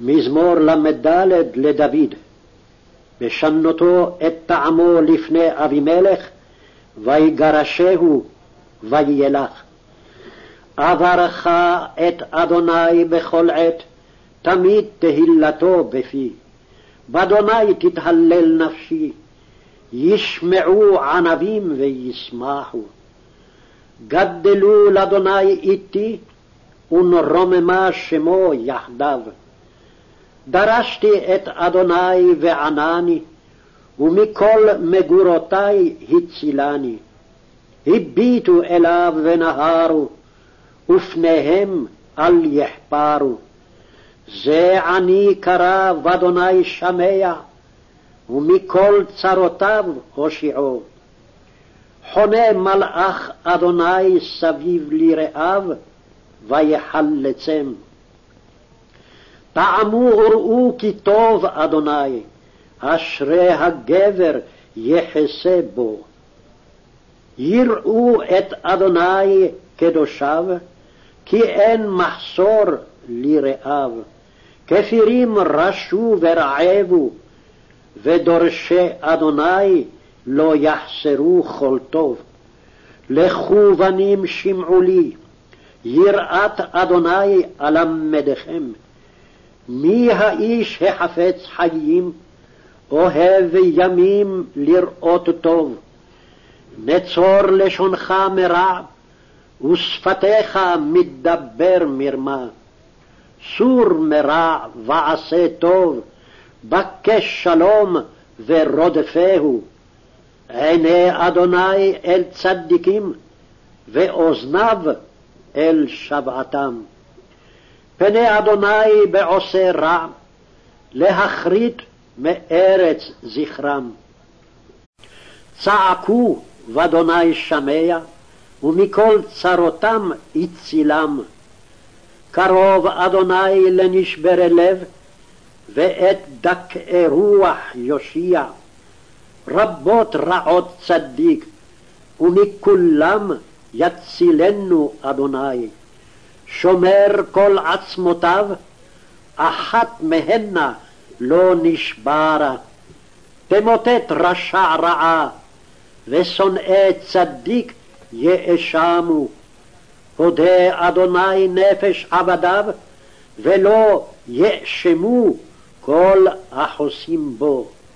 מזמור ל"ד לדוד. בשנותו את טעמו לפני אבימלך, ויגרשהו וילך. אברך את אדוני בכל עת, תמיד תהילתו בפי. באדוני תתהלל נפשי, ישמעו ענבים וישמחו. גדלו לאדוני איתי, ונרוממה שמו יחדיו. דרשתי את אדוני וענני, ומכל מגורותי הצילני. הביטו אליו ונהרו, ופניהם אל יחפרו. זה עני קרא ואדוני שמע, ומכל צרותיו הושיעו. חונה מלאך אדוני סביב לרעיו, ויחלצם. טעמו וראו כי טוב אדוני, אשרי הגבר יחסה בו. יראו את אדוני קדושיו, כי אין מחסור לרעיו. כפירים רשו ורעבו, ודורשי אדוני לא יחסרו כל טוב. לכו בנים שמעו לי, יראת אדוני אלמדכם. מי האיש החפץ חיים, אוהב ימים לראות טוב. נצור לשונך מרע, ושפתיך מדבר מרמה. סור מרע ועשה טוב, בקש שלום ורודפהו. עיני אדוני אל צדיקים, ואוזניו אל שבעתם. פני אדוני בעושה רע, להכרית מארץ זכרם. צעקו ואדוני שמע, ומכל צרותם הצילם. קרוב אדוני לנשברי לב, ואת דכאי רוח יושיע. רבות רעות צדיק, ומכולם יצילנו אדוני. שומר כל עצמותיו, אחת מהנה לא נשברה. תמוטט רשע רעה, ושונאי צדיק יאשמו. הודה אדוני נפש עבדיו, ולא יאשמו כל החוסים בו.